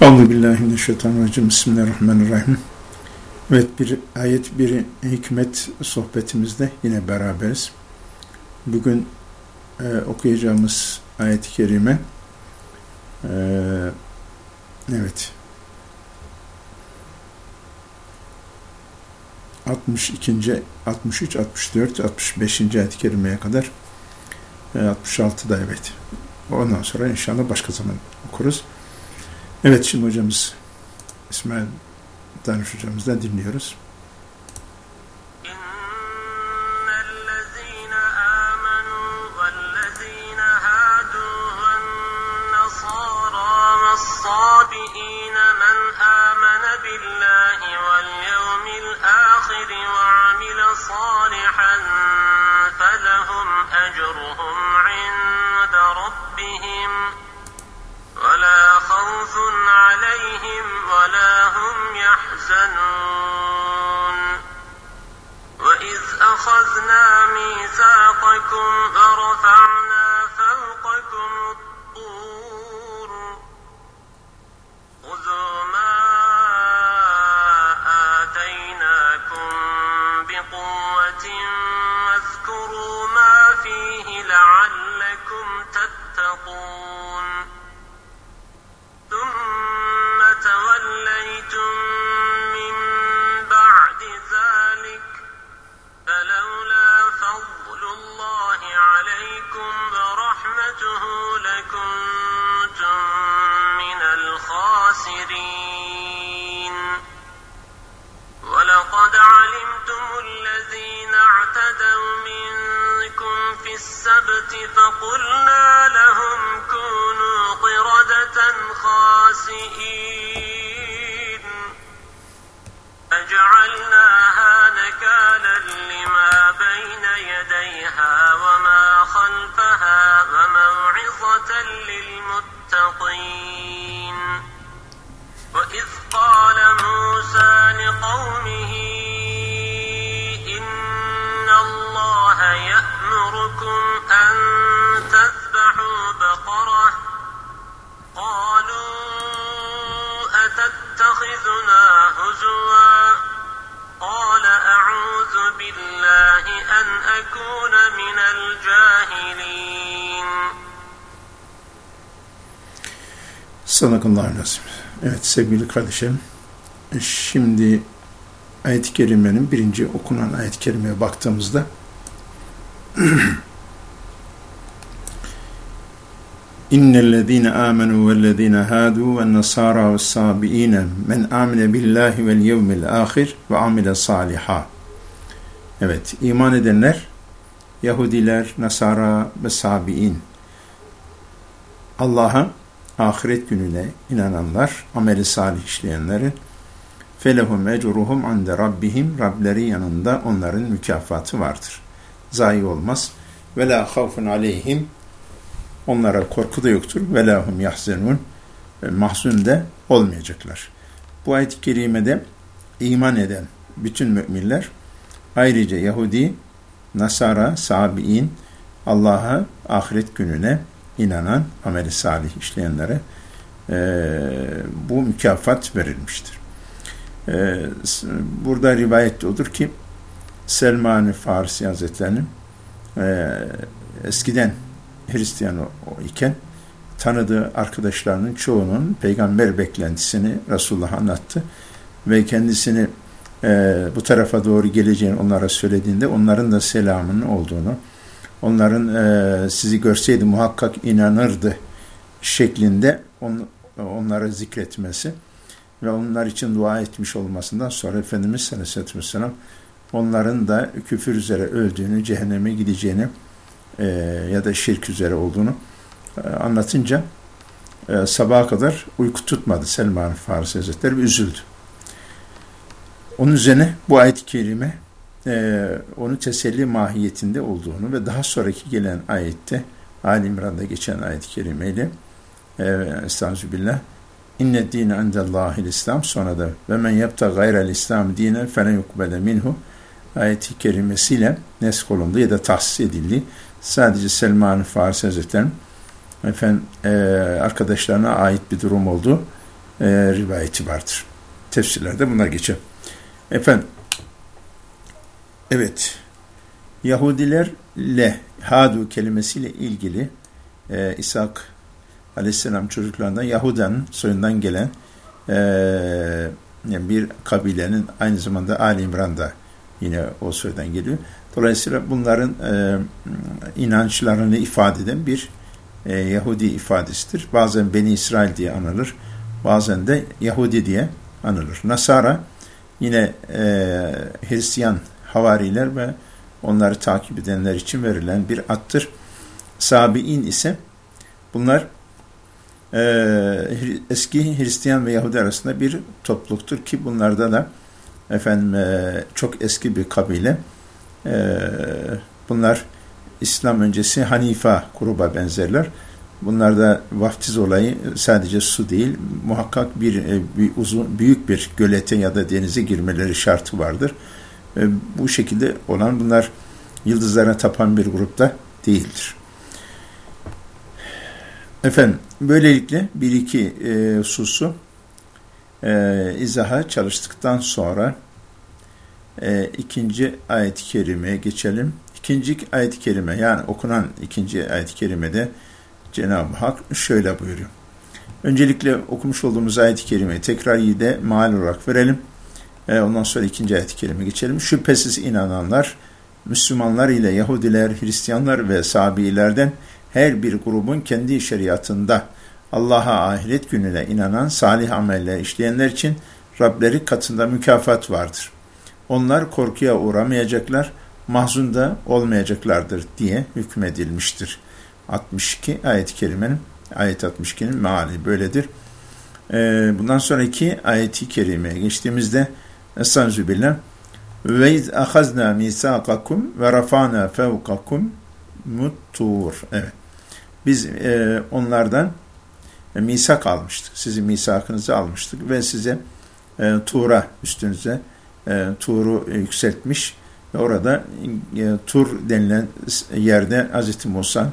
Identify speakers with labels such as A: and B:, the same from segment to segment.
A: Euzu billahi mineşşeytanirracim. Bismillahirrahmanirrahim. Evet bir ayet bir hikmet sohbetimizde yine beraberiz. Bugün e, okuyacağımız ayet-i kerime e, evet 62. 63, 64, 65. ayet-i kerimeye kadar e, 66'da evet. Ondan sonra inşallah başka zaman okuruz. Evet şimdi hocamız İsmail Danış hocamızdan dinliyoruz.
B: ميثاقكم أرضا السبت فقلنا لهم كونوا قردة خاسئين. فجعلناها نكالا لما بين يديها وما خلفها وموعظة للمتقين. وإذ قال موسى لقومه
A: Sadakallahu lazım. Evet sevgili kardeşim, şimdi ayet-i kerimenin birinci okunan ayet-i kerimeye baktığımızda İnnellezîne âmenû vellezîne hâdû ve nasârâ ve sâbiîne men âmine billâhi vel yevmil âhir ve amile sâlihâ. Evet, iman edenler, Yahudiler, Nasara ve Sabi'in, Allah'a ahiret gününe inananlar, ameli salih işleyenlerin felehum ecruhum ande rabbihim Rableri yanında onların mükafatı vardır. Zayi olmaz. Ve la havfun aleyhim onlara korku da yoktur. Ve la hum yahzenun mahzun de olmayacaklar. Bu ayet-i kerimede iman eden bütün müminler ayrıca Yahudi, Nasara, Sabi'in Allah'a ahiret gününe inanan, ameli salih işleyenlere e, bu mükafat verilmiştir. E, burada rivayet odur ki Selman-ı Farisi Hazretleri'nin e, eskiden Hristiyan iken tanıdığı arkadaşlarının çoğunun peygamber beklentisini Resulullah anlattı ve kendisini e, bu tarafa doğru geleceğini onlara söylediğinde onların da selamının olduğunu onların e, sizi görseydi muhakkak inanırdı şeklinde on, onları zikretmesi ve onlar için dua etmiş olmasından sonra Efendimiz Aleyhisselatü Vesselam onların da küfür üzere öldüğünü, cehenneme gideceğini e, ya da şirk üzere olduğunu e, anlatınca e, sabaha kadar uyku tutmadı Selman Farisi Hazretleri ve üzüldü. Onun üzerine bu ayet-i kerime e, onu teselli mahiyetinde olduğunu ve daha sonraki gelen ayette Ali İmran'da geçen ayet-i kerimeyle e, Estağfirullah İnne dine endellâhil İslam sonra da ve men yapta gayrel İslam dine felen yukbele minhu ayeti kerimesiyle nesk olundu ya da tahsis edildi. Sadece Selman-ı Farisi Hazretleri'nin efendim, e, arkadaşlarına ait bir durum oldu. e, rivayeti vardır. Tefsirlerde bunlar geçer. Efendim, evet, Yahudilerle Hadu kelimesiyle ilgili e, İshak Aleyhisselam çocuklarından Yahudan soyundan gelen e, yani bir kabilenin aynı zamanda Ali İmran'da yine o soydan geliyor. Dolayısıyla bunların e, inançlarını ifade eden bir e, Yahudi ifadesidir. Bazen Beni İsrail diye anılır. Bazen de Yahudi diye anılır. Nasara yine e, Hristiyan havariler ve onları takip edenler için verilen bir attır. Sabi'in ise bunlar e, eski Hristiyan ve Yahudi arasında bir topluluktur ki bunlarda da efendim e, çok eski bir kabile. E, bunlar İslam öncesi Hanifa gruba benzerler. Bunlarda vaftiz olayı sadece su değil, muhakkak bir, e, bir uzun büyük bir gölete ya da denize girmeleri şartı vardır. E, bu şekilde olan bunlar yıldızlara tapan bir grupta değildir. Efendim, böylelikle bir iki e, susu e, izaha çalıştıktan sonra e, ikinci ayet-i kerimeye geçelim. İkinci ayet-i kerime yani okunan ikinci ayet-i kerimede Cenab-ı Hak şöyle buyuruyor. Öncelikle okumuş olduğumuz ayet-i kerimeyi tekrar iyi de mal olarak verelim. E, ondan sonra ikinci ayet-i kerime geçelim. Şüphesiz inananlar, Müslümanlar ile Yahudiler, Hristiyanlar ve Sabilerden her bir grubun kendi şeriatında Allah'a ahiret gününe inanan salih ameller işleyenler için Rableri katında mükafat vardır. Onlar korkuya uğramayacaklar, mahzun da olmayacaklardır diye hükmedilmiştir. 62 ayet-i kerimenin ayet 62'nin meali böyledir. Ee, bundan sonraki ayeti kerimeye geçtiğimizde Estağfirullah ve iz ahazna misakakum ve rafana fevkakum muttur. Evet. Biz e, onlardan e, misak almıştık. Sizin misakınızı almıştık ve size e, Tur'a üstünüze e, Tur'u yükseltmiş ve orada e, Tur denilen yerde Hz. Musa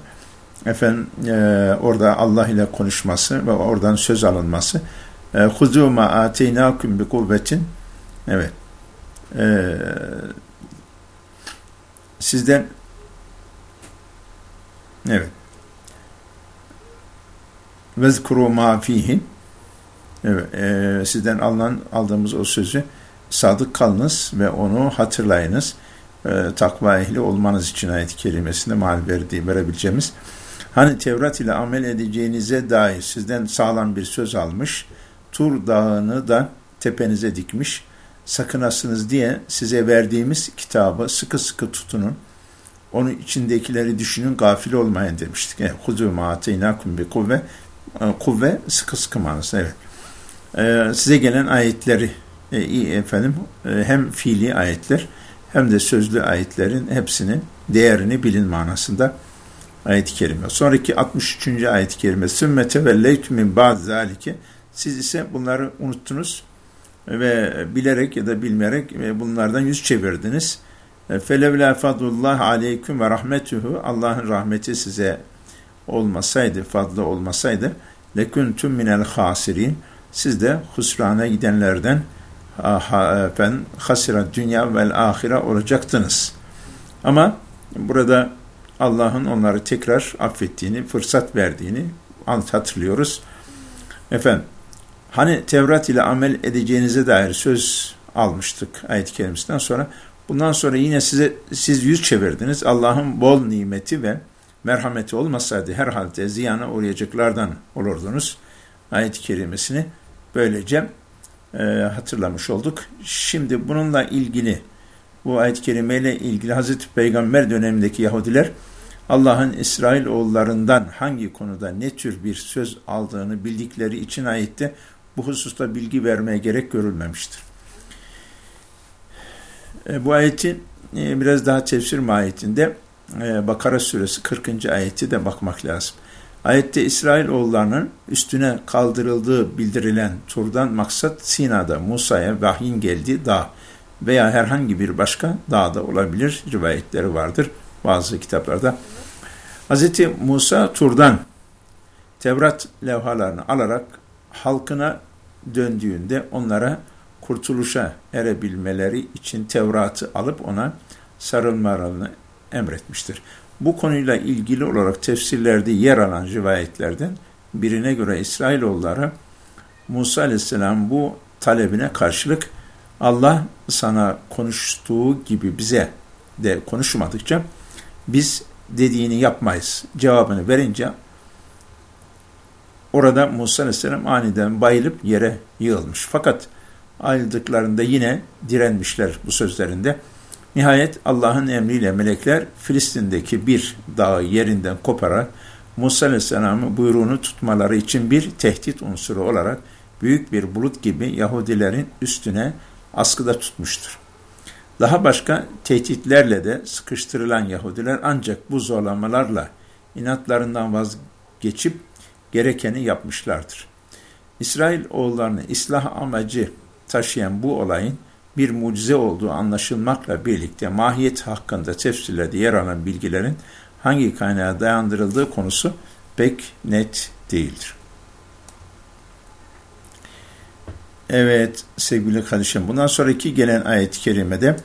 A: efendim e, orada Allah ile konuşması ve oradan söz alınması huzu ma ateynakum bi kuvvetin evet e, sizden evet vezkuru ma fihin evet, e, sizden alınan aldığımız o sözü sadık kalınız ve onu hatırlayınız. E, takva ehli olmanız için ayet-i kerimesinde mal verdiği, verebileceğimiz Hani Tevrat ile amel edeceğinize dair sizden sağlam bir söz almış, Tur dağını da tepenize dikmiş, sakınasınız diye size verdiğimiz kitabı sıkı sıkı tutunun, onun içindekileri düşünün, gafil olmayın demiştik. Yani, Huzu ma'ateynakum bi kuvve, e, kuvve sıkı sıkı manası, evet. Ee, size gelen ayetleri, e, efendim, e, hem fiili ayetler, hem de sözlü ayetlerin hepsinin değerini bilin manasında ayet-i kerime. Sonraki 63. ayet-i kerime sümmete ve leytü min ba'd zalike siz ise bunları unuttunuz ve bilerek ya da bilmeyerek bunlardan yüz çevirdiniz. Felevla fadlullah aleyküm ve rahmetuhu Allah'ın rahmeti size olmasaydı, fadlı olmasaydı lekuntum minel hasirin siz de husrana gidenlerden efendim, hasira dünya vel ahire olacaktınız. Ama burada Allah'ın onları tekrar affettiğini, fırsat verdiğini hatırlıyoruz. Efendim, hani Tevrat ile amel edeceğinize dair söz almıştık ayet-i kerimesinden sonra. Bundan sonra yine size siz yüz çevirdiniz. Allah'ın bol nimeti ve merhameti olmasaydı herhalde ziyana uğrayacaklardan olurdunuz. Ayet-i kerimesini böylece e, hatırlamış olduk. Şimdi bununla ilgili bu ayet-i kerimeyle ilgili Hazreti Peygamber dönemindeki Yahudiler Allah'ın İsrail oğullarından hangi konuda ne tür bir söz aldığını bildikleri için ayette bu hususta bilgi vermeye gerek görülmemiştir. E, bu ayetin e, biraz daha tefsir mahiyetinde e, Bakara suresi 40. ayeti de bakmak lazım. Ayette İsrail oğullarının üstüne kaldırıldığı bildirilen turdan maksat Sina'da Musa'ya vahyin geldiği dağ veya herhangi bir başka dağda olabilir rivayetleri vardır bazı kitaplarda. Hz. Musa Tur'dan Tevrat levhalarını alarak halkına döndüğünde onlara kurtuluşa erebilmeleri için Tevrat'ı alıp ona sarılmalarını emretmiştir. Bu konuyla ilgili olarak tefsirlerde yer alan rivayetlerden birine göre İsrailoğulları Musa aleyhisselam bu talebine karşılık Allah sana konuştuğu gibi bize de konuşmadıkça biz dediğini yapmayız cevabını verince orada Musa aleyhisselam aniden bayılıp yere yığılmış. Fakat ayrıldıklarında yine direnmişler bu sözlerinde. Nihayet Allah'ın emriyle melekler Filistin'deki bir dağı yerinden koparak Musa Aleyhisselam'ın buyruğunu tutmaları için bir tehdit unsuru olarak büyük bir bulut gibi Yahudilerin üstüne askıda tutmuştur. Daha başka tehditlerle de sıkıştırılan Yahudiler ancak bu zorlamalarla inatlarından vazgeçip gerekeni yapmışlardır. İsrail oğullarını ıslah amacı taşıyan bu olayın bir mucize olduğu anlaşılmakla birlikte mahiyet hakkında tefsirlerde yer alan bilgilerin hangi kaynağa dayandırıldığı konusu pek net değildir. Evet sevgili kardeşim bundan sonraki gelen ayet-i kerimede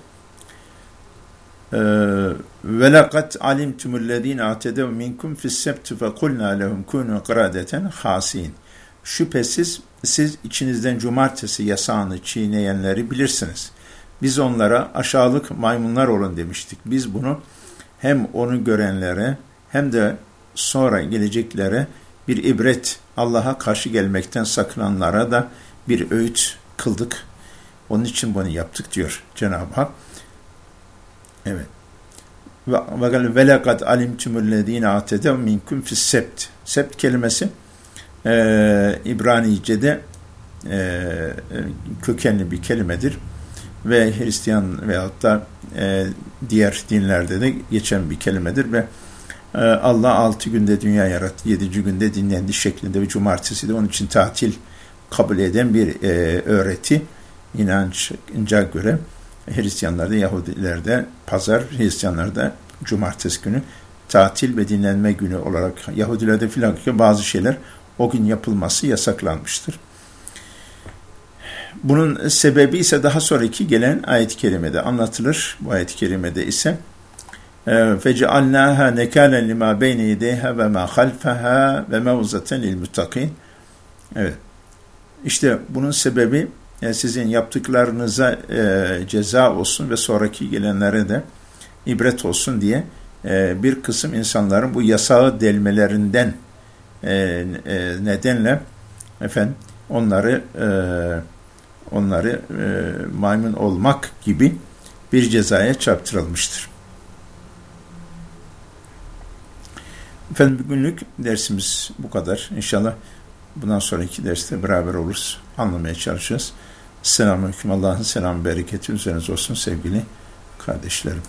A: وَلَقَدْ عَلِمْتُمُ الَّذ۪ينَ اَعْتَدَوْ مِنْكُمْ فِي السَّبْتِ فَقُلْنَا لَهُمْ كُونُوا قِرَادَةً خَاسِينَ Şüphesiz siz içinizden cumartesi yasağını çiğneyenleri bilirsiniz. Biz onlara aşağılık maymunlar olun demiştik. Biz bunu hem onu görenlere hem de sonra geleceklere bir ibret Allah'a karşı gelmekten sakınanlara da bir öğüt kıldık. Onun için bunu yaptık diyor Cenab-ı Hak. Evet. Ve lekad alimtumullezine atedev minkum fis sebt. Sebt kelimesi e, İbranice'de e, kökenli bir kelimedir. Ve Hristiyan veyahut da e, diğer dinlerde de geçen bir kelimedir. Ve e, Allah altı günde dünya yarattı, yedinci günde dinlendi şeklinde ve cumartesi de onun için tatil kabul eden bir e, öğreti inanca göre. Hristiyanlarda, Yahudilerde pazar, Hristiyanlarda cumartesi günü tatil ve dinlenme günü olarak Yahudilerde filan bazı şeyler o gün yapılması yasaklanmıştır. Bunun sebebi ise daha sonraki gelen ayet-i kerimede anlatılır. Bu ayet-i kerimede ise فَجَعَلْنَاهَا نَكَالًا لِمَا بَيْنَ يَدَيْهَا وَمَا خَلْفَهَا وَمَوْزَةً لِلْمُتَّقِينَ Evet. İşte bunun sebebi yani sizin yaptıklarınıza e, ceza olsun ve sonraki gelenlere de ibret olsun diye e, bir kısım insanların bu yasağı delmelerinden e, e, nedenle efendim onları e, onları e, maymun olmak gibi bir cezaya çarptırılmıştır. Efendim bugünlük dersimiz bu kadar. İnşallah bundan sonraki derste beraber oluruz. Anlamaya çalışacağız. Selamünaleyküm. Allah'ın selamı bereketi üzerinize olsun sevgili kardeşlerim.